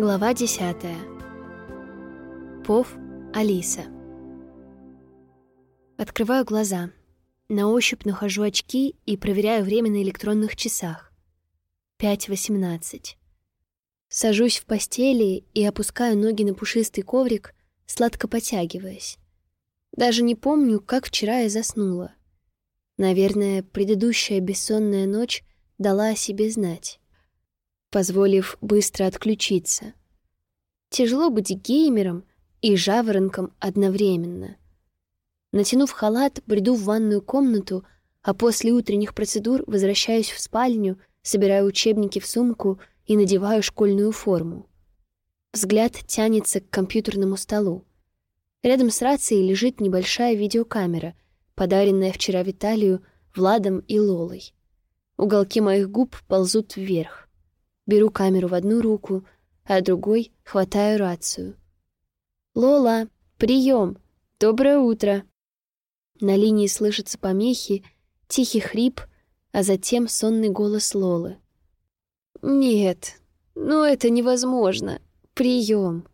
Глава 10. Пов Алиса. Открываю глаза. На ощупь нахожу очки и проверяю время на электронных часах. 5.18. Сажусь в постели и опускаю ноги на пушистый коврик, сладко потягиваясь. Даже не помню, как вчера я заснула. Наверное, предыдущая бессонная ночь дала о себе знать позволив быстро отключиться. Тяжело быть геймером и жаворонком одновременно. Натянув халат, бреду в ванную комнату, а после утренних процедур возвращаюсь в спальню, собираю учебники в сумку и надеваю школьную форму. Взгляд тянется к компьютерному столу. Рядом с рацией лежит небольшая видеокамера, подаренная вчера Виталию, Владом и Лолой. Уголки моих губ ползут вверх. Беру камеру в одну руку, а другой хватаю рацию. «Лола, прием! Доброе утро!» На линии слышатся помехи, тихий хрип, а затем сонный голос Лолы. «Нет, ну это невозможно. Прием!»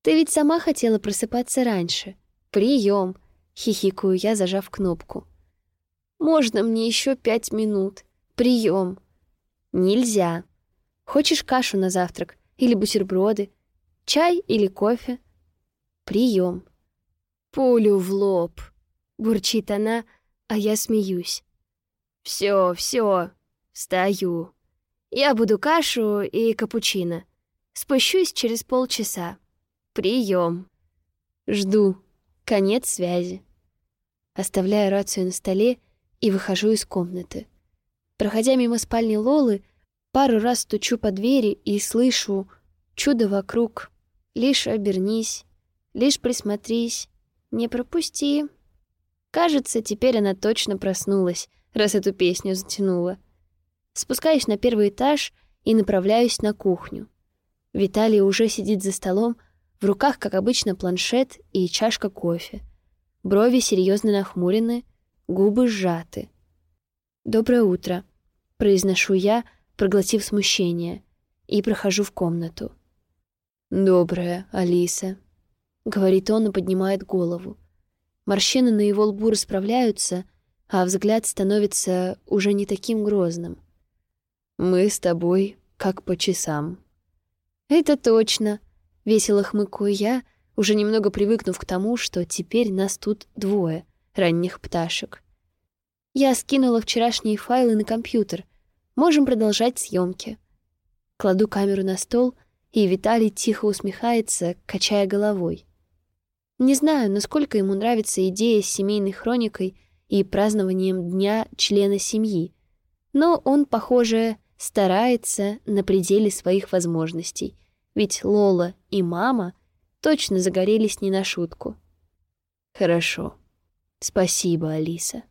«Ты ведь сама хотела просыпаться раньше. Прием!» — хихикаю я, зажав кнопку. «Можно мне еще пять минут? Прием!» «Нельзя!» Хочешь кашу на завтрак или бутерброды? Чай или кофе? Прием. Пулю в лоб. Бурчит она, а я смеюсь. Все, все, встаю. Я буду кашу и капучино. Спущусь через полчаса. Прием. Жду. Конец связи. Оставляю рацию на столе и выхожу из комнаты. Проходя мимо спальни Лолы, Пару раз стучу по двери и слышу чудо вокруг. Лишь обернись, лишь присмотрись, не пропусти. Кажется, теперь она точно проснулась, раз эту песню затянула. Спускаюсь на первый этаж и направляюсь на кухню. Виталий уже сидит за столом, в руках, как обычно, планшет и чашка кофе. Брови серьезно нахмурены, губы сжаты. «Доброе утро», — произношу я, — проглотив смущение, и прохожу в комнату. «Добрая, Алиса», — говорит он и поднимает голову. Морщины на его лбу расправляются, а взгляд становится уже не таким грозным. «Мы с тобой как по часам». «Это точно», — весело хмыкаю я, уже немного привыкнув к тому, что теперь нас тут двое, ранних пташек. Я скинула вчерашние файлы на компьютер — Можем продолжать съемки. Кладу камеру на стол, и Виталий тихо усмехается, качая головой. Не знаю, насколько ему нравится идея с семейной хроникой и празднованием Дня члена семьи, но он, похоже, старается на пределе своих возможностей, ведь Лола и мама точно загорелись не на шутку. «Хорошо. Спасибо, Алиса».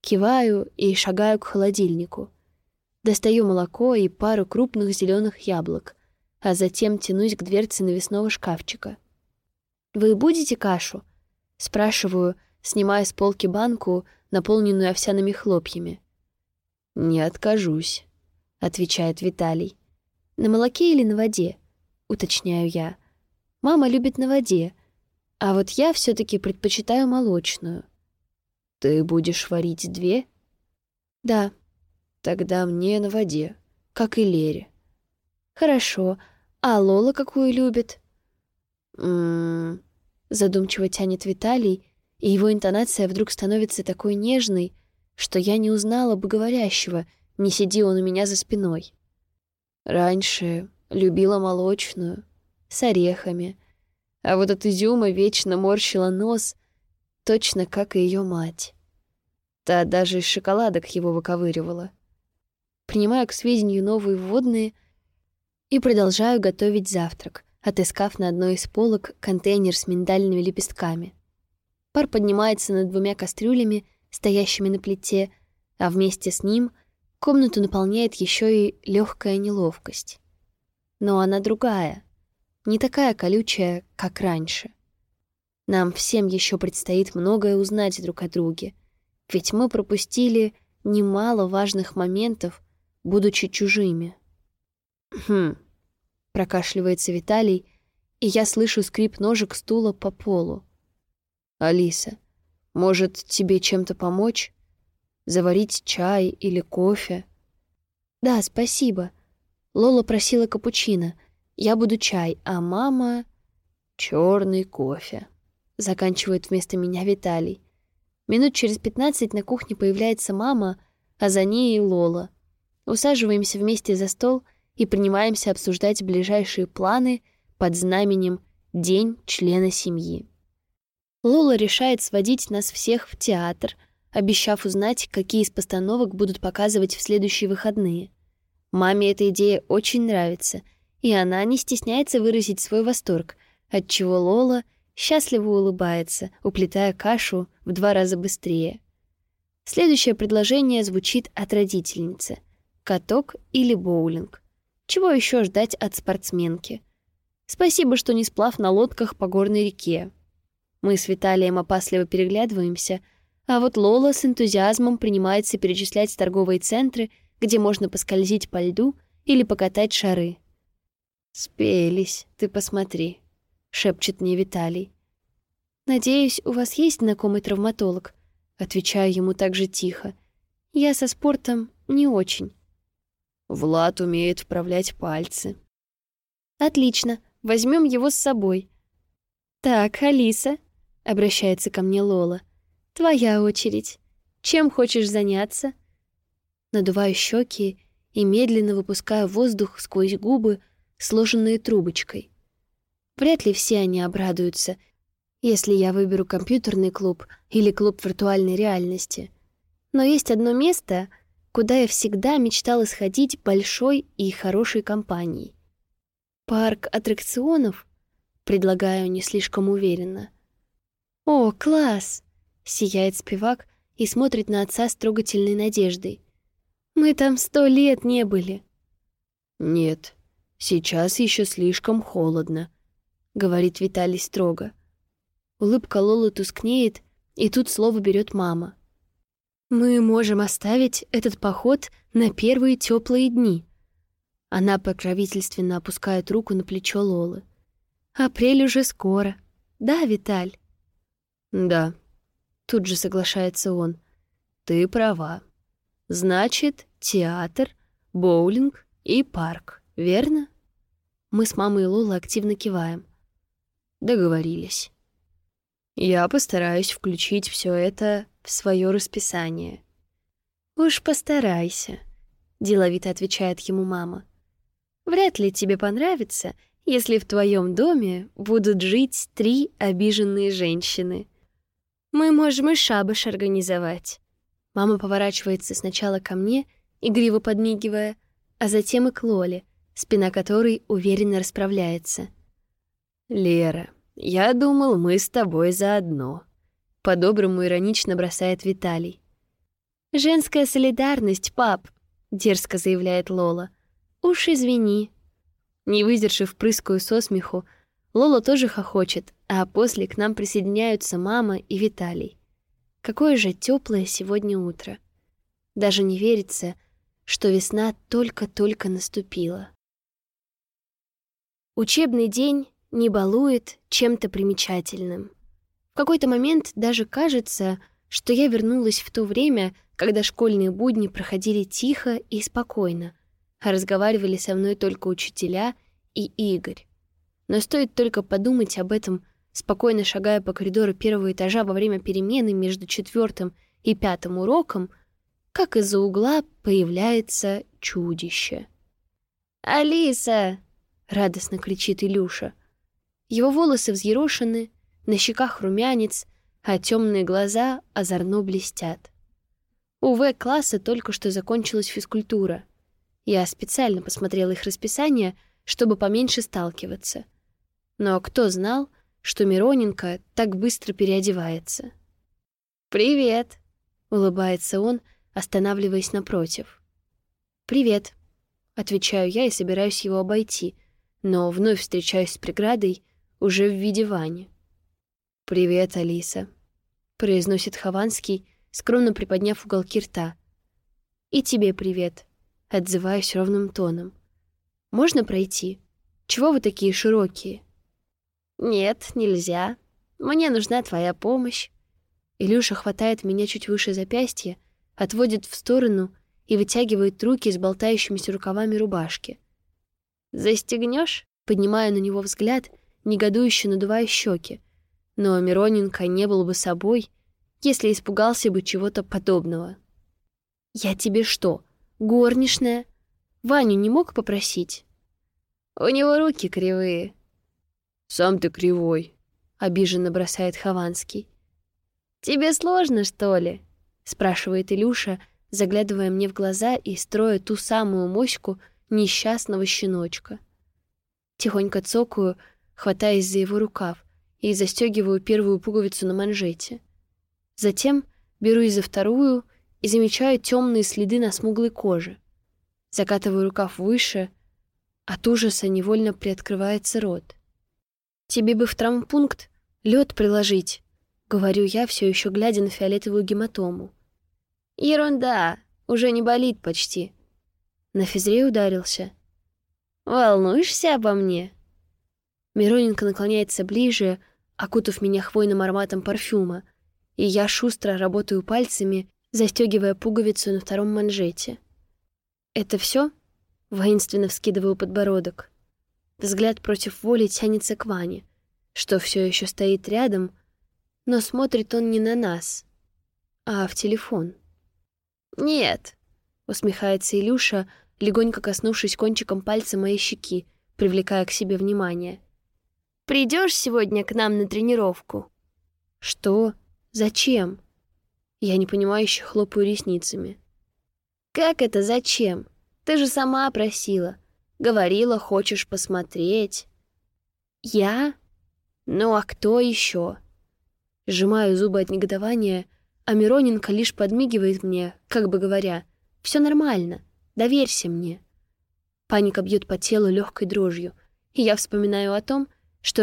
Киваю и шагаю к холодильнику — Достаю молоко и пару крупных зеленых яблок, а затем тянусь к дверце навесного шкафчика. «Вы будете кашу?» — спрашиваю, снимая с полки банку, наполненную овсяными хлопьями. «Не откажусь», — отвечает Виталий. «На молоке или на воде?» — уточняю я. «Мама любит на воде, а вот я все таки предпочитаю молочную». «Ты будешь варить две?» «Да», Тогда мне на воде, как и Лере. Хорошо. А Лола какую любит? М-м, задумчиво тянет Виталий, и его интонация вдруг становится такой нежной, что я не узнала бы говорящего, не сиди он у меня за спиной. Раньше любила молочную, с орехами, а вот от изюма вечно морщила нос, точно как и ее мать. Та даже из шоколадок его выковыривала принимаю к сведению новые вводные и продолжаю готовить завтрак, отыскав на одной из полок контейнер с миндальными лепестками. Пар поднимается над двумя кастрюлями, стоящими на плите, а вместе с ним комнату наполняет еще и легкая неловкость. Но она другая, не такая колючая, как раньше. Нам всем еще предстоит многое узнать друг о друге, ведь мы пропустили немало важных моментов, будучи чужими. Хм. — прокашливается Виталий, и я слышу скрип ножек стула по полу. «Алиса, может, тебе чем-то помочь? Заварить чай или кофе?» «Да, спасибо. Лола просила капучино. Я буду чай, а мама...» черный кофе», — заканчивает вместо меня Виталий. Минут через пятнадцать на кухне появляется мама, а за ней и Лола. Усаживаемся вместе за стол и принимаемся обсуждать ближайшие планы под знаменем «День члена семьи». Лола решает сводить нас всех в театр, обещав узнать, какие из постановок будут показывать в следующие выходные. Маме эта идея очень нравится, и она не стесняется выразить свой восторг, отчего Лола счастливо улыбается, уплетая кашу в два раза быстрее. Следующее предложение звучит от родительницы — каток или боулинг. Чего еще ждать от спортсменки? Спасибо, что не сплав на лодках по горной реке. Мы с Виталием опасливо переглядываемся, а вот Лола с энтузиазмом принимается перечислять торговые центры, где можно поскользить по льду или покатать шары. «Спелись, ты посмотри», — шепчет мне Виталий. «Надеюсь, у вас есть знакомый травматолог?» Отвечаю ему так же тихо. «Я со спортом не очень». Влад умеет вправлять пальцы. «Отлично, возьмем его с собой». «Так, Алиса», — обращается ко мне Лола, — «твоя очередь. Чем хочешь заняться?» Надуваю щеки и медленно выпускаю воздух сквозь губы, сложенные трубочкой. Вряд ли все они обрадуются, если я выберу компьютерный клуб или клуб виртуальной реальности. Но есть одно место, куда я всегда мечтала сходить большой и хорошей компанией. Парк аттракционов, предлагаю не слишком уверенно. «О, класс!» — сияет спивак и смотрит на отца с трогательной надеждой. «Мы там сто лет не были». «Нет, сейчас еще слишком холодно», — говорит Виталий строго. Улыбка Лолы тускнеет, и тут слово берет мама. «Мы можем оставить этот поход на первые теплые дни». Она покровительственно опускает руку на плечо Лолы. «Апрель уже скоро. Да, Виталь?» «Да», — тут же соглашается он. «Ты права. Значит, театр, боулинг и парк, верно?» Мы с мамой и Лолой активно киваем. Договорились. Я постараюсь включить все это в свое расписание. Уж постарайся, деловито отвечает ему мама. Вряд ли тебе понравится, если в твоем доме будут жить три обиженные женщины. Мы можем и шабаш организовать. Мама поворачивается сначала ко мне, игриво подмигивая, а затем и к Лоле, спина которой уверенно расправляется — «Лера, я думал, мы с тобой заодно», — по-доброму иронично бросает Виталий. «Женская солидарность, пап», — дерзко заявляет Лола. «Уж извини». Не выдержав прыскую со смеху, Лола тоже хохочет, а после к нам присоединяются мама и Виталий. Какое же теплое сегодня утро. Даже не верится, что весна только-только наступила. Учебный день не балует чем-то примечательным. В какой-то момент даже кажется, что я вернулась в то время, когда школьные будни проходили тихо и спокойно, а разговаривали со мной только учителя и Игорь. Но стоит только подумать об этом, спокойно шагая по коридору первого этажа во время перемены между четвертым и пятым уроком, как из-за угла появляется чудище. «Алиса!» — радостно кричит Илюша. Его волосы взъерошены, на щеках румянец, а темные глаза озорно блестят. У В-класса только что закончилась физкультура. Я специально посмотрела их расписание, чтобы поменьше сталкиваться. Но кто знал, что Мироненко так быстро переодевается? «Привет!» — улыбается он, останавливаясь напротив. «Привет!» — отвечаю я и собираюсь его обойти, но вновь встречаюсь с преградой уже в виде Вани. «Привет, Алиса», — произносит Хованский, скромно приподняв уголки рта. «И тебе привет», — отзываюсь ровным тоном. «Можно пройти? Чего вы такие широкие?» «Нет, нельзя. Мне нужна твоя помощь». Илюша хватает меня чуть выше запястья, отводит в сторону и вытягивает руки с болтающимися рукавами рубашки. «Застегнешь?» Поднимаю на него взгляд, негодующе надувая щеки. Но Мироненко не был бы собой, если испугался бы чего-то подобного. «Я тебе что, горничная? Ваню не мог попросить?» «У него руки кривые». «Сам ты кривой», — обиженно бросает Хованский. «Тебе сложно, что ли?» — спрашивает Илюша, заглядывая мне в глаза и строя ту самую моську несчастного щеночка. Тихонько цокаю, хватаясь за его рукав, и застегиваю первую пуговицу на манжете. Затем берусь за вторую и замечаю темные следы на смуглой коже. Закатываю рукав выше, от ужаса невольно приоткрывается рот. «Тебе бы в травмпункт лед приложить», — говорю я, все еще глядя на фиолетовую гематому. «Ерунда, уже не болит почти». На физре ударился. «Волнуешься обо мне?» Мироненко наклоняется ближе, окутав меня хвойным ароматом парфюма, и я шустро работаю пальцами, застегивая пуговицу на втором манжете. «Это все? воинственно вскидываю подбородок. Взгляд против воли тянется к Ване, что все еще стоит рядом, но смотрит он не на нас, а в телефон. «Нет», — усмехается Илюша, легонько коснувшись кончиком пальца моей щеки, привлекая к себе внимание. Придешь сегодня к нам на тренировку?» «Что? Зачем?» Я непонимающе хлопаю ресницами. «Как это зачем? Ты же сама просила. Говорила, хочешь посмотреть». «Я? Ну а кто еще? Сжимаю зубы от негодования, а Мироненко лишь подмигивает мне, как бы говоря, все нормально, доверься мне». Паника бьет по телу легкой дрожью, и я вспоминаю о том,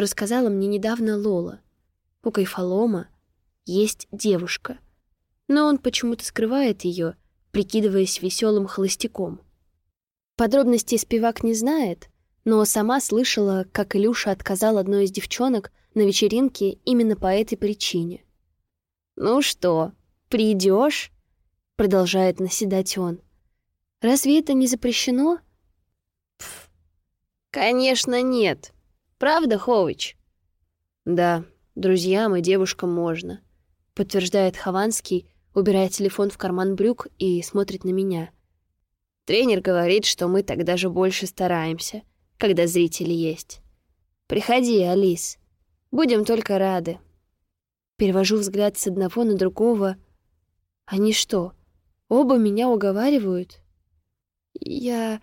рассказала мне недавно Лола. У Кайфалома есть девушка, но он почему-то скрывает ее, прикидываясь веселым холостяком. Подробностей спивак не знает, но сама слышала, как Илюша отказал одной из девчонок на вечеринке именно по этой причине. «Ну что, придешь? продолжает наседать он. «Разве это не запрещено?» Пф, «Конечно нет», Правда, Хович?» «Да, друзьям и девушкам можно», — подтверждает Хованский, убирая телефон в карман брюк и смотрит на меня. «Тренер говорит, что мы тогда же больше стараемся, когда зрители есть. Приходи, Алис. Будем только рады». Перевожу взгляд с одного на другого. Они что, оба меня уговаривают? Я...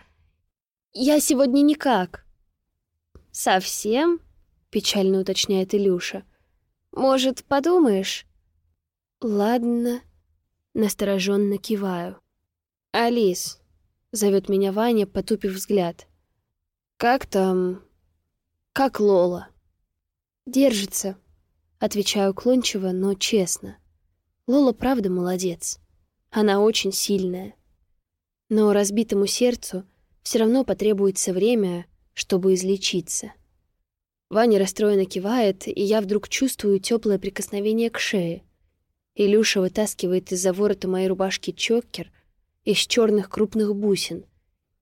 я сегодня никак. «Совсем?» — печально уточняет Илюша. «Может, подумаешь?» «Ладно», — настороженно киваю. «Алис», — зовет меня Ваня, потупив взгляд. «Как там... как Лола?» «Держится», — отвечаю уклончиво, но честно. Лола правда молодец. Она очень сильная. Но разбитому сердцу все равно потребуется время, чтобы излечиться. Ваня расстроенно кивает, и я вдруг чувствую теплое прикосновение к шее. Илюша вытаскивает из-за ворота моей рубашки чокер из черных крупных бусин,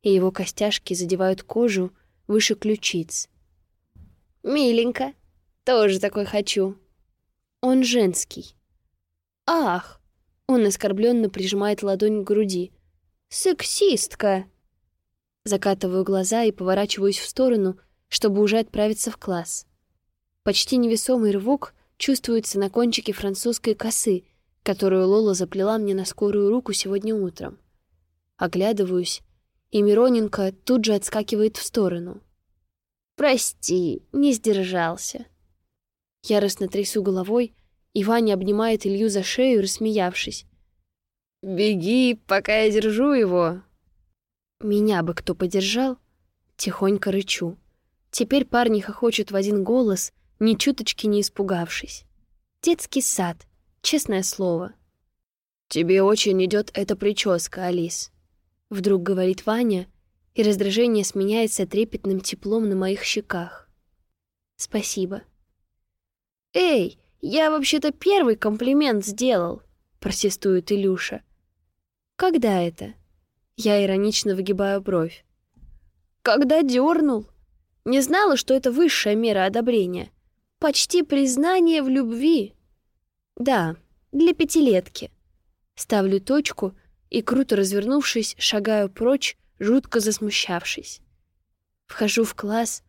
и его костяшки задевают кожу выше ключиц. «Миленько. Тоже такой хочу». Он женский. «Ах!» Он оскорбленно прижимает ладонь к груди. «Сексистка!» Закатываю глаза и поворачиваюсь в сторону, чтобы уже отправиться в класс. Почти невесомый рывок чувствуется на кончике французской косы, которую Лола заплела мне на скорую руку сегодня утром. Оглядываюсь, и Мироненко тут же отскакивает в сторону. «Прости, не сдержался». Яростно трясу головой, и Ваня обнимает Илью за шею, рассмеявшись. «Беги, пока я держу его!» Меня бы кто подержал? Тихонько рычу. Теперь парни хохочут в один голос, ни чуточки не испугавшись. Детский сад, честное слово. «Тебе очень идет эта прическа, Алис», — вдруг говорит Ваня, и раздражение сменяется трепетным теплом на моих щеках. Спасибо. «Эй, я вообще-то первый комплимент сделал!» — протестует Илюша. «Когда это?» Я иронично выгибаю бровь. «Когда дернул. Не знала, что это высшая мера одобрения. Почти признание в любви». «Да, для пятилетки». Ставлю точку и, круто развернувшись, шагаю прочь, жутко засмущавшись. Вхожу в класс.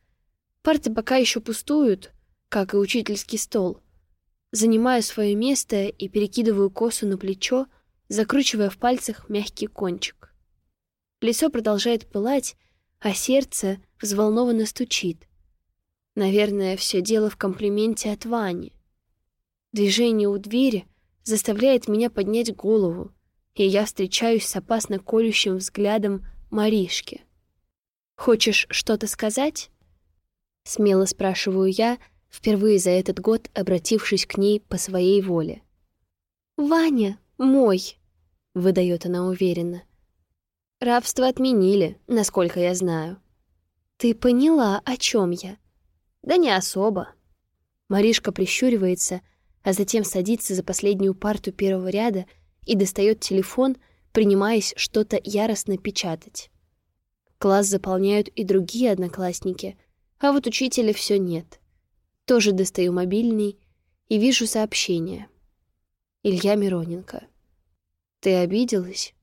Парты пока еще пустуют, как и учительский стол. Занимаю свое место и перекидываю косу на плечо, закручивая в пальцах мягкий кончик. Лицо продолжает пылать, а сердце взволнованно стучит. Наверное, все дело в комплименте от Вани. Движение у двери заставляет меня поднять голову, и я встречаюсь с опасно колющим взглядом Маришки. «Хочешь что-то сказать?» Смело спрашиваю я, впервые за этот год обратившись к ней по своей воле. «Ваня мой!» — выдает она уверенно. «Рабство отменили, насколько я знаю». «Ты поняла, о чем я?» «Да не особо». Маришка прищуривается, а затем садится за последнюю парту первого ряда и достает телефон, принимаясь что-то яростно печатать. Класс заполняют и другие одноклассники, а вот учителя все нет. Тоже достаю мобильный и вижу сообщение. Илья Мироненко. «Ты обиделась?»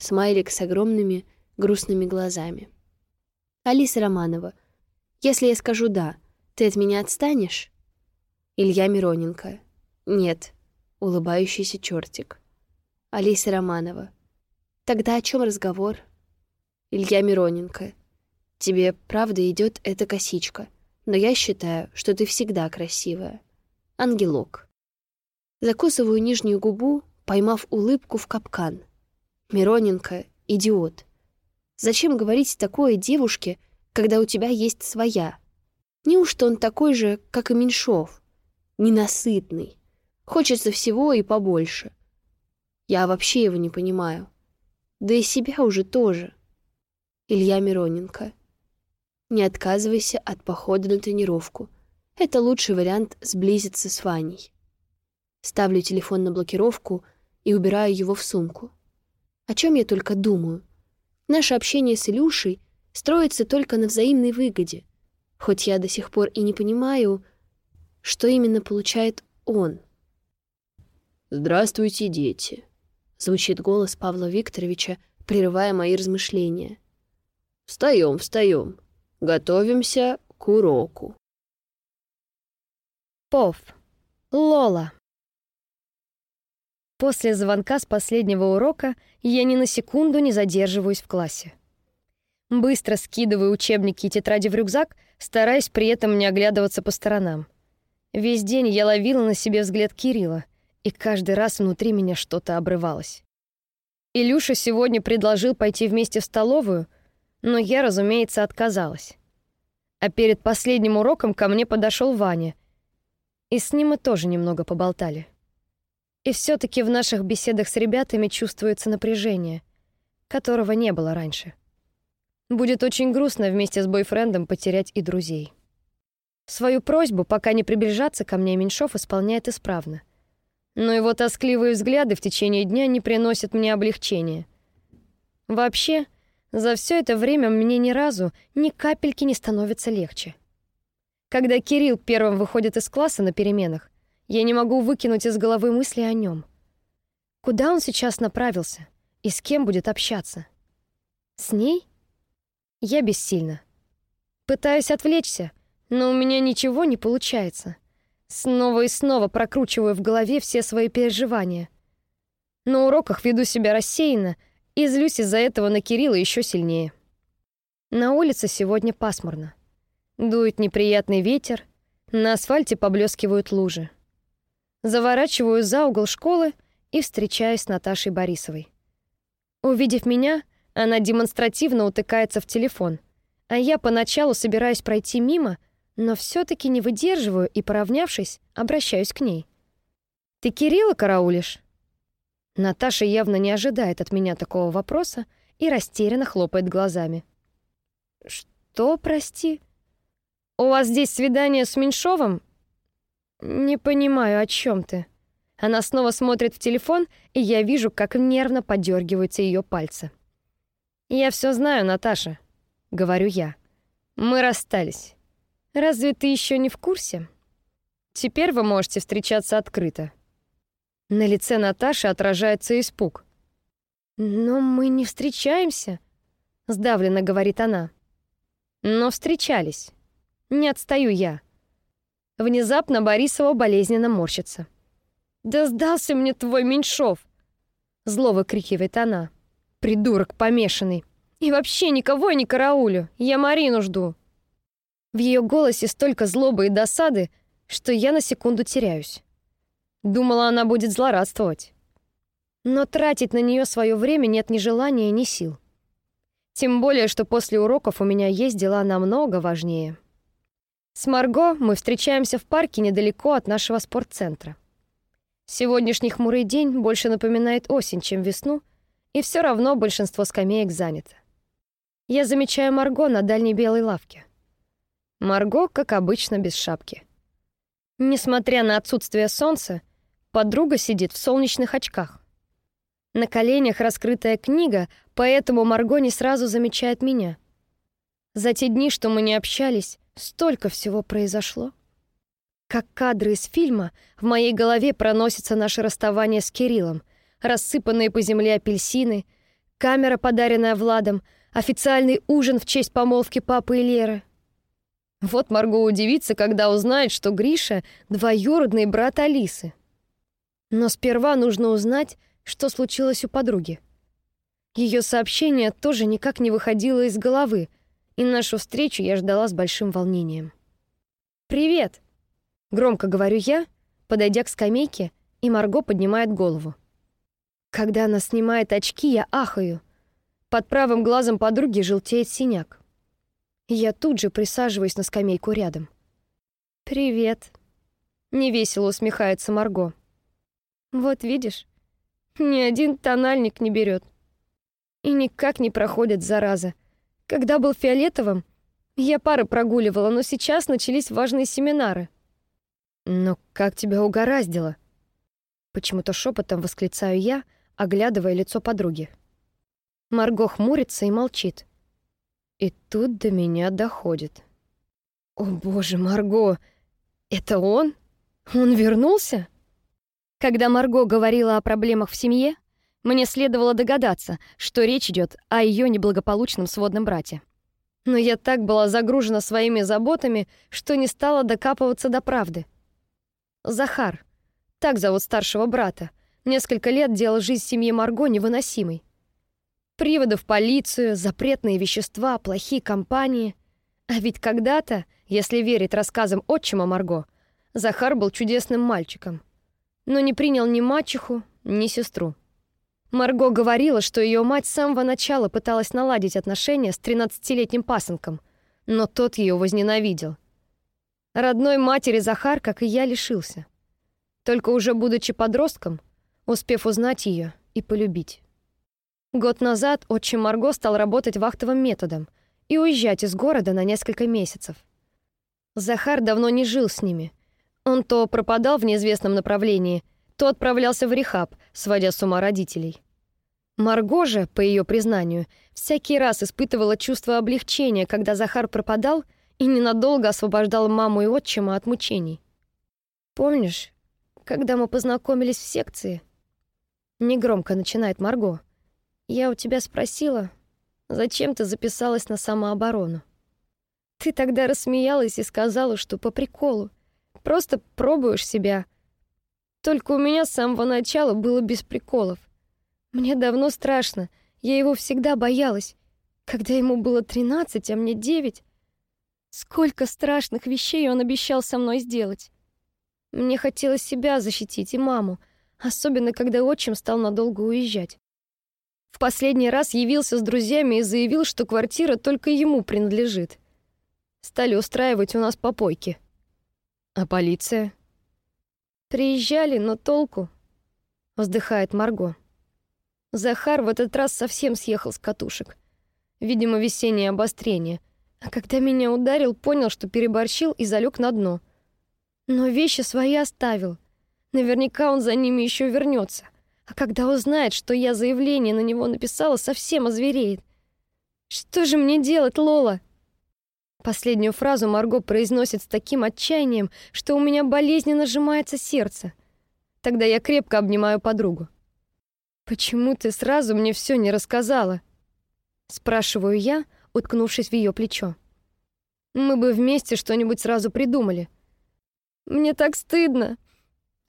Смайлик с огромными грустными глазами. «Алиса Романова, если я скажу «да», ты от меня отстанешь?» Илья Мироненко. «Нет», улыбающийся чертик. Алиса Романова. «Тогда о чем разговор?» Илья Мироненко. «Тебе правда идет эта косичка, но я считаю, что ты всегда красивая. Ангелок». Закусываю нижнюю губу, поймав улыбку в капкан. Мироненко — идиот. Зачем говорить такое девушке, когда у тебя есть своя? Неужто он такой же, как и Меньшов? Ненасытный. Хочется всего и побольше. Я вообще его не понимаю. Да и себя уже тоже. Илья Мироненко. Не отказывайся от похода на тренировку. Это лучший вариант сблизиться с Ваней. Ставлю телефон на блокировку и убираю его в сумку. О чем я только думаю. Наше общение с Илюшей строится только на взаимной выгоде, хоть я до сих пор и не понимаю, что именно получает он. «Здравствуйте, дети!» звучит голос Павла Викторовича, прерывая мои размышления. Встаем, встаем. Готовимся к уроку. Пов. Лола. После звонка с последнего урока я ни на секунду не задерживаюсь в классе. Быстро скидываю учебники и тетради в рюкзак, стараясь при этом не оглядываться по сторонам. Весь день я ловила на себе взгляд Кирилла и каждый раз внутри меня что-то обрывалось. Илюша сегодня предложил пойти вместе в столовую, но я, разумеется, отказалась. А перед последним уроком ко мне подошел Ваня, и с ним мы тоже немного поболтали. И все таки в наших беседах с ребятами чувствуется напряжение, которого не было раньше. Будет очень грустно вместе с бойфрендом потерять и друзей. Свою просьбу, пока не приближаться ко мне, Меньшов исполняет исправно но его тоскливые взгляды в течение дня не приносят мне облегчения. Вообще, за все это время мне ни разу ни капельки не становится легче. Когда Кирилл первым выходит из класса на переменах, я не могу выкинуть из головы мысли о нем. Куда он сейчас направился и с кем будет общаться? С ней? Я бессильна. Пытаюсь отвлечься, но у меня ничего не получается. Снова и снова прокручиваю в голове все свои переживания. На уроках веду себя рассеянно и злюсь из-за этого на Кирилла еще сильнее. На улице сегодня пасмурно. Дует неприятный ветер, на асфальте поблескивают лужи. Заворачиваю за угол школы и встречаюсь с Наташей Борисовой. Увидев меня, она демонстративно утыкается в телефон, а я поначалу собираюсь пройти мимо — но все таки не выдерживаю и, поравнявшись, обращаюсь к ней. «Ты Кирилла караулишь?» Наташа явно не ожидает от меня такого вопроса и растерянно хлопает глазами. Что, прости? У вас здесь свидание с Меньшовым? Не понимаю, о чем ты. Она снова смотрит в телефон, и я вижу, как нервно подергиваются ее пальцы. Я все знаю, Наташа, говорю я. Мы расстались. Разве ты еще не в курсе? Теперь вы можете встречаться открыто. На лице Наташи отражается испуг. Но мы не встречаемся, сдавленно говорит она. Но встречались. Не отстаю я. Внезапно Борисова болезненно морщится. Да сдался мне твой Меньшов, зло выкрикивает она. Придурок помешанный. И вообще никого не караулю. Я Марину жду. В ее голосе столько злобы и досады, что я на секунду теряюсь. Думала, она будет злорадствовать. Но тратить на нее свое время нет ни желания, ни сил. Тем более, что после уроков у меня есть дела намного важнее. С Марго мы встречаемся в парке недалеко от нашего спортцентра. Сегодняшний хмурый день больше напоминает осень, чем весну, и все равно большинство скамеек занято. Я замечаю Марго на дальней белой лавке. Марго, как обычно, без шапки. Несмотря на отсутствие солнца, подруга сидит в солнечных очках. На коленях раскрытая книга, поэтому Марго не сразу замечает меня. За те дни, что мы не общались, столько всего произошло. Как кадры из фильма, в моей голове проносится наше расставание с Кириллом, рассыпанные по земле апельсины, камера, подаренная Владом, официальный ужин в честь помолвки папы и Леры. Вот Марго удивится, когда узнает, что Гриша — двоюродный брат Алисы. Но сперва нужно узнать, что случилось у подруги. Ее сообщение тоже никак не выходило из головы, и нашу встречу я ждала с большим волнением. «Привет!» — громко говорю я, подойдя к скамейке, и Марго поднимает голову. Когда она снимает очки, я ахаю. Под правым глазом подруги желтеет синяк. Я тут же присаживаюсь на скамейку рядом. «Привет», — невесело усмехается Марго. «Вот видишь, ни один тональник не берет. И никак не проходит зараза. Когда был фиолетовым, я пары прогуливала, но сейчас начались важные семинары». «Но как тебя угораздило?» Почему-то шепотом восклицаю я, оглядывая лицо подруги. Марго хмурится и молчит. И тут до меня доходит. О боже, Марго, это он? Он вернулся? Когда Марго говорила о проблемах в семье, мне следовало догадаться, что речь идет о ее неблагополучном сводном брате. Но я так была загружена своими заботами, что не стала докапываться до правды. Захар, так зовут старшего брата, несколько лет делал жизнь семьи Марго невыносимой. Приводы в полицию, запретные вещества, плохие компании. А ведь когда-то, если верить рассказам отчима Марго, Захар был чудесным мальчиком. Но не принял ни мачеху, ни сестру. Марго говорила, что ее мать с самого начала пыталась наладить отношения с тринадцатилетним пасынком, но тот ее возненавидел. Родной матери Захар, как и я, лишился. Только уже будучи подростком, успев узнать ее и полюбить. Год назад отчим Марго стал работать вахтовым методом и уезжать из города на несколько месяцев. Захар давно не жил с ними. Он то пропадал в неизвестном направлении, то отправлялся в рехаб, сводя с ума родителей. Марго же, по ее признанию, всякий раз испытывала чувство облегчения, когда Захар пропадал и ненадолго освобождал маму и отчима от мучений. «Помнишь, когда мы познакомились в секции?» Негромко начинает Марго. Я у тебя спросила, зачем ты записалась на самооборону. Ты тогда рассмеялась и сказала, что по приколу. Просто пробуешь себя. Только у меня с самого начала было без приколов. Мне давно страшно. Я его всегда боялась. Когда ему было тринадцать, а мне девять. Сколько страшных вещей он обещал со мной сделать. Мне хотелось себя защитить и маму, особенно когда отчим стал надолго уезжать. В последний раз явился с друзьями и заявил, что квартира только ему принадлежит. Стали устраивать у нас попойки. А полиция? Приезжали, но толку. Вздыхает Марго. Захар в этот раз совсем съехал с катушек. Видимо, весеннее обострение. А когда меня ударил, понял, что переборщил и залег на дно. Но вещи свои оставил. Наверняка он за ними еще вернется. А когда узнает, что я заявление на него написала, совсем озвереет. Что же мне делать, Лола? Последнюю фразу Марго произносит с таким отчаянием, что у меня болезненно сжимается сердце. Тогда я крепко обнимаю подругу. Почему ты сразу мне все не рассказала? спрашиваю я, уткнувшись в ее плечо. Мы бы вместе что-нибудь сразу придумали. Мне так стыдно,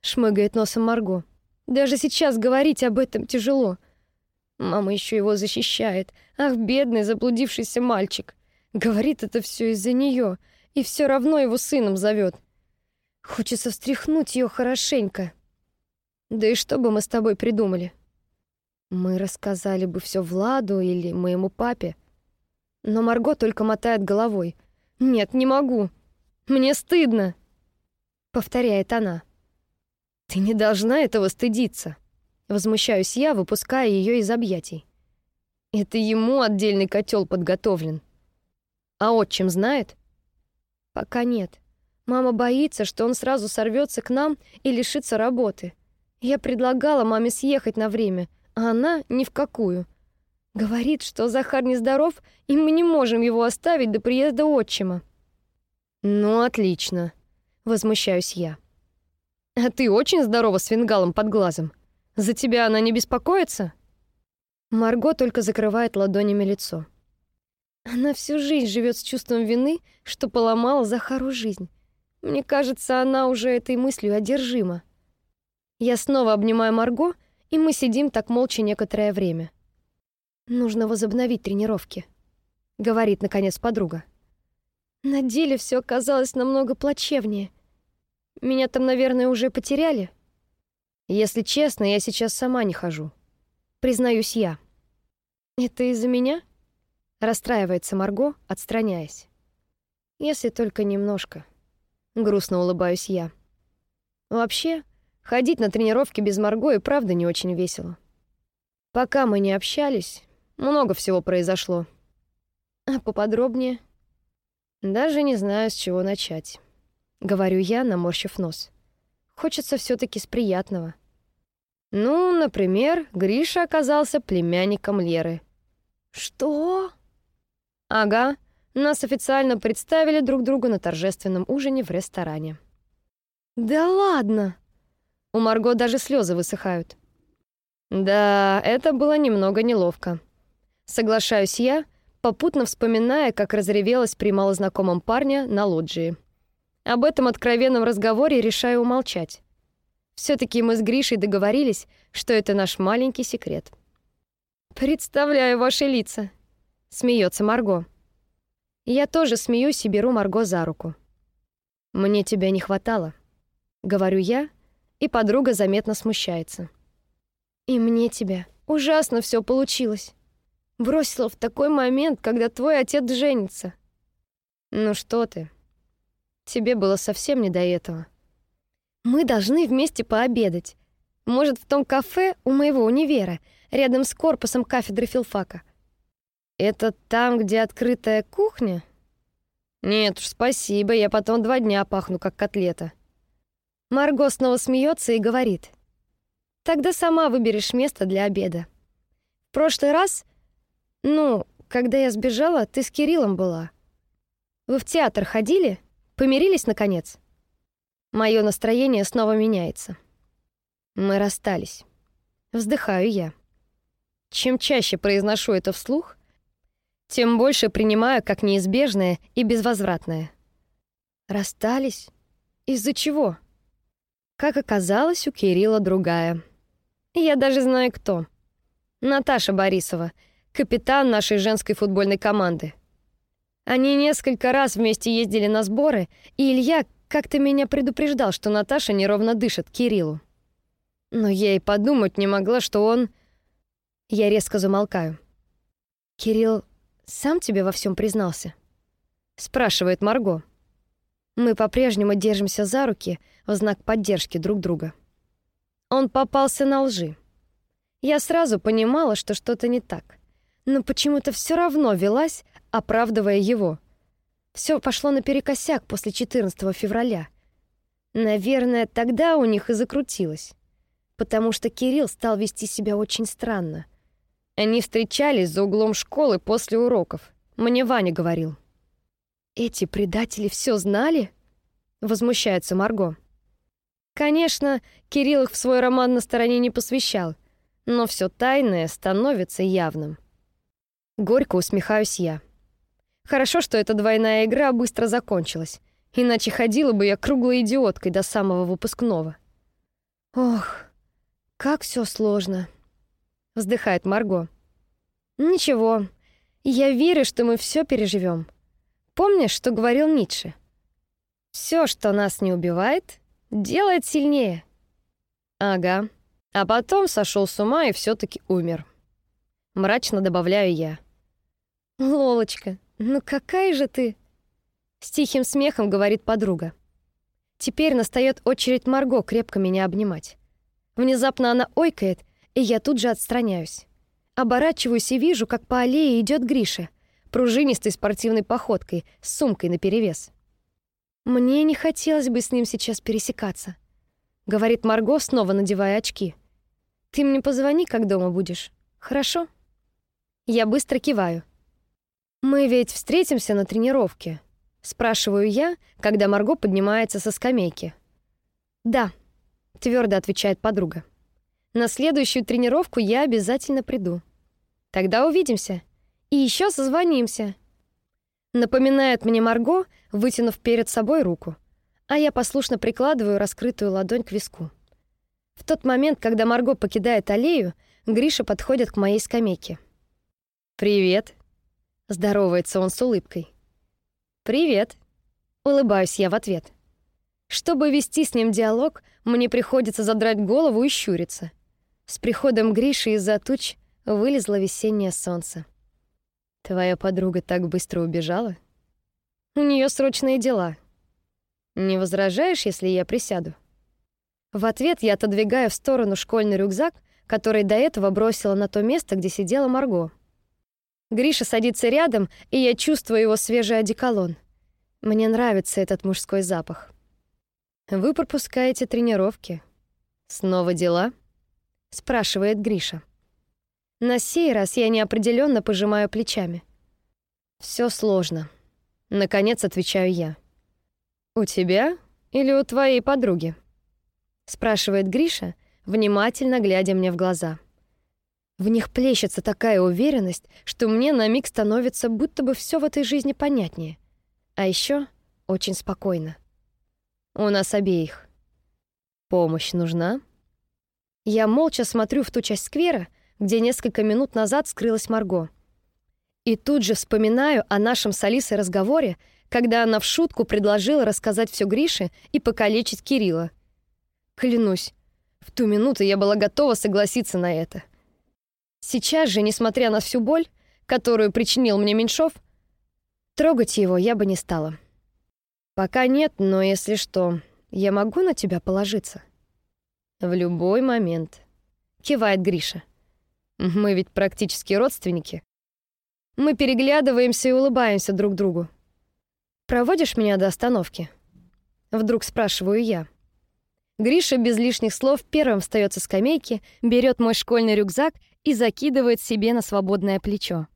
шмыгает носом Марго. Даже сейчас говорить об этом тяжело. Мама еще его защищает. Ах, бедный заблудившийся мальчик. Говорит это все из-за нее, и все равно его сыном зовет. Хочется встряхнуть ее хорошенько. Да и что бы мы с тобой придумали? Мы рассказали бы все Владу или моему папе. Но Марго только мотает головой. Нет, не могу. Мне стыдно, повторяет она. Ты не должна этого стыдиться, возмущаюсь я, выпуская ее из объятий. Это ему отдельный котел подготовлен. А отчим знает? Пока нет. Мама боится, что он сразу сорвется к нам и лишится работы. Я предлагала маме съехать на время, а она ни в какую. Говорит, что Захар нездоров, и мы не можем его оставить до приезда отчима. Ну, отлично, возмущаюсь я. А ты очень здорова с фингалом под глазом. За тебя она не беспокоится? Марго только закрывает ладонями лицо. Она всю жизнь живет с чувством вины, что поломала Захару жизнь. Мне кажется, она уже этой мыслью одержима. Я снова обнимаю Марго, и мы сидим так молча некоторое время. Нужно возобновить тренировки, говорит наконец подруга. На деле все оказалось намного плачевнее. Меня там, наверное, уже потеряли. Если честно, я сейчас сама не хожу. Признаюсь я. Это из-за меня? Расстраивается Марго, отстраняясь. Если только немножко. Грустно улыбаюсь я. Вообще, ходить на тренировки без Марго и правда не очень весело. Пока мы не общались, много всего произошло. А поподробнее? Даже не знаю, с чего начать. Говорю я, наморщив нос. Хочется все таки с приятного. Ну, например, Гриша оказался племянником Леры. Что? Ага, нас официально представили друг другу на торжественном ужине в ресторане. Да ладно. У Марго даже слезы высыхают. Да, это было немного неловко. Соглашаюсь я, попутно вспоминая, как разревелась при малознакомом парне на лоджии. Об этом откровенном разговоре решаю умолчать. все таки мы с Гришей договорились, что это наш маленький секрет. Представляю ваши лица, смеется Марго. Я тоже смеюсь и беру Марго за руку. Мне тебя не хватало, говорю я, и подруга заметно смущается. И мне тебя. Ужасно все получилось. Бросила в такой момент, когда твой отец женится. Ну что ты? Тебе было совсем не до этого. Мы должны вместе пообедать. Может, в том кафе у моего универа, рядом с корпусом кафедры филфака. Это там, где открытая кухня? Нет уж, спасибо, я потом два дня пахну как котлета. Марго снова смеется и говорит: "Тогда сама выберешь место для обеда. В прошлый раз, ну, когда я сбежала, ты с Кириллом была. Вы в театр ходили? Помирились наконец?" Мое настроение снова меняется. Мы расстались. Вздыхаю я. Чем чаще произношу это вслух, тем больше принимаю как неизбежное и безвозвратное. Расстались? Из-за чего? Как оказалось, у Кирилла другая. Я даже знаю кто. Наташа Борисова, капитан нашей женской футбольной команды. Они несколько раз вместе ездили на сборы, и Илья как-то меня предупреждал, что Наташа неровно дышит Кириллу. Но я и подумать не могла, что он... Я резко замолкаю. Кирилл сам тебе во всем признался?» Спрашивает Марго. Мы по-прежнему держимся за руки в знак поддержки друг друга. Он попался на лжи. Я сразу понимала, что что-то не так, но почему-то все равно велась, оправдывая его. Все пошло наперекосяк после 14 февраля. Наверное, тогда у них и закрутилось. Потому что Кирилл стал вести себя очень странно. Они встречались за углом школы после уроков. Мне Ваня говорил. Эти предатели все знали? Возмущается Марго. Конечно, Кирилл их в свой роман на стороне не посвящал, но все тайное становится явным. Горько усмехаюсь я. Хорошо, что эта двойная игра быстро закончилась, иначе ходила бы я круглой идиоткой до самого выпускного. Ох, как все сложно, вздыхает Марго. Ничего, я верю, что мы все переживем. Помнишь, что говорил Ницше? Все, что нас не убивает, делает сильнее. Ага. А потом сошел с ума и все таки умер. Мрачно добавляю я. Лолочка, ну какая же ты? С тихим смехом говорит подруга. Теперь настает очередь Марго крепко меня обнимать. Внезапно она ойкает, и я тут же отстраняюсь. Оборачиваюсь и вижу, как по аллее идет Гриша, пружинистой спортивной походкой, с сумкой наперевес. Мне не хотелось бы с ним сейчас пересекаться, говорит Марго, снова надевая очки. Ты мне позвони, как дома будешь. Хорошо? Я быстро киваю. Мы ведь встретимся на тренировке, спрашиваю я, когда Марго поднимается со скамейки. Да, твердо отвечает подруга. На следующую тренировку я обязательно приду. Тогда увидимся. И еще созвонимся. Напоминает мне Марго, вытянув перед собой руку, а я послушно прикладываю раскрытую ладонь к виску. В тот момент, когда Марго покидает аллею, Гриша подходит к моей скамейке. «Привет», — здоровается он с улыбкой. «Привет», — улыбаюсь я в ответ. Чтобы вести с ним диалог, мне приходится задрать голову и щуриться. С приходом Гриши из-за туч вылезло весеннее солнце. Твоя подруга так быстро убежала? У нее срочные дела. Не возражаешь, если я присяду? В ответ я отодвигаю в сторону школьный рюкзак, который до этого бросила на то место, где сидела Марго. Гриша садится рядом, и я чувствую его свежий одеколон. Мне нравится этот мужской запах. Вы пропускаете тренировки. Снова дела? Спрашивает Гриша. На сей раз я неопределенно пожимаю плечами. Все сложно. Наконец отвечаю я. У тебя или у твоей подруги? спрашивает Гриша, внимательно глядя мне в глаза. В них плещется такая уверенность, что мне на миг становится будто бы все в этой жизни понятнее. А еще очень спокойно. У нас обеих. Помощь нужна? Я молча смотрю в ту часть сквера, где несколько минут назад скрылась Марго. И тут же вспоминаю о нашем с Алисой разговоре, когда она в шутку предложила рассказать все Грише и покалечить Кирилла. Клянусь, в ту минуту я была готова согласиться на это. Сейчас же, несмотря на всю боль, которую причинил мне Меньшов, трогать его я бы не стала. Пока нет, но если что, я могу на тебя положиться. В любой момент. Кивает Гриша. Мы ведь практически родственники. Мы переглядываемся и улыбаемся друг другу. Проводишь меня до остановки? Вдруг спрашиваю я. Гриша без лишних слов первым встает со скамейки, берет мой школьный рюкзак и закидывает себе на свободное плечо.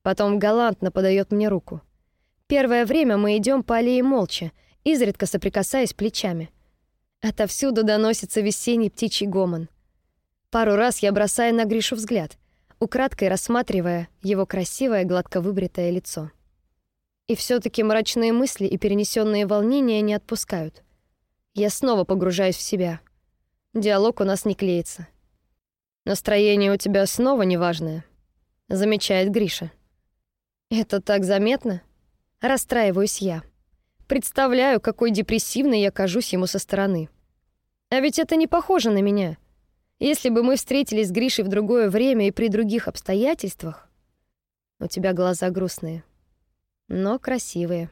Потом галантно подает мне руку. Первое время мы идем по аллее молча, изредка соприкасаясь плечами. Отовсюду доносится весенний птичий гомон. Пару раз я бросаю на Гришу взгляд, украдкой рассматривая его красивое гладко выбритое лицо. И все таки мрачные мысли и перенесенные волнения не отпускают. Я снова погружаюсь в себя. Диалог у нас не клеится. Настроение у тебя снова неважное, замечает Гриша. Это так заметно? Расстраиваюсь я. Представляю, какой депрессивной я кажусь ему со стороны. А ведь это не похоже на меня. Если бы мы встретились с Гришей в другое время и при других обстоятельствах... У тебя глаза грустные, но красивые.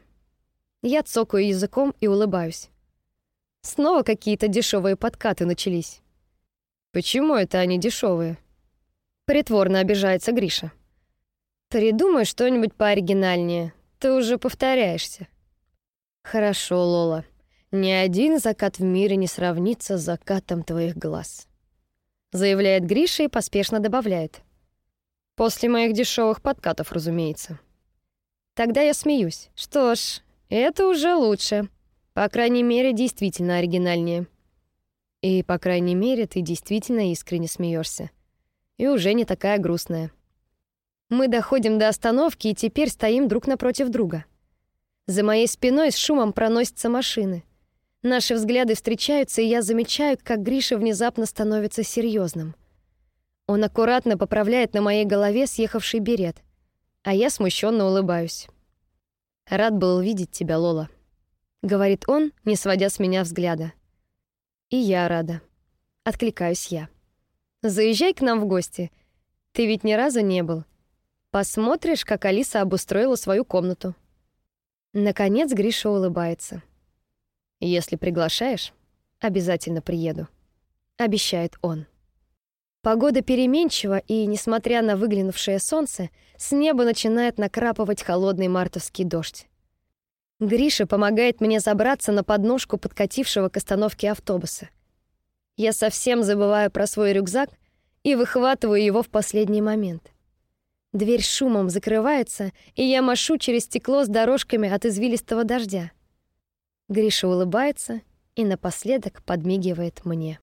Я цокаю языком и улыбаюсь. Снова какие-то дешевые подкаты начались. Почему это они дешевые? Притворно обижается Гриша. Придумай что-нибудь пооригинальнее. Ты уже повторяешься. Хорошо, Лола. Ни один закат в мире не сравнится с закатом твоих глаз. Заявляет Гриша и поспешно добавляет. После моих дешевых подкатов, разумеется. Тогда я смеюсь. Что ж, это уже лучше. По крайней мере, действительно оригинальнее. И, по крайней мере, ты действительно искренне смеешься. И уже не такая грустная. Мы доходим до остановки и теперь стоим друг напротив друга. За моей спиной с шумом проносятся машины. Наши взгляды встречаются, и я замечаю, как Гриша внезапно становится серьезным. Он аккуратно поправляет на моей голове съехавший берет, а я смущенно улыбаюсь. Рад был видеть тебя, Лола, говорит он, не сводя с меня взгляда. И я рада. Откликаюсь я. Заезжай к нам в гости. Ты ведь ни разу не был. Посмотришь, как Алиса обустроила свою комнату. Наконец Гриша улыбается. Если приглашаешь, обязательно приеду, обещает он. Погода переменчива, и, несмотря на выглянувшее солнце, с неба начинает накрапывать холодный мартовский дождь. Гриша помогает мне забраться на подножку подкатившего к остановке автобуса. Я совсем забываю про свой рюкзак и выхватываю его в последний момент. Дверь шумом закрывается, и я машу через стекло с дорожками от извилистого дождя. Гриша улыбается и напоследок подмигивает мне.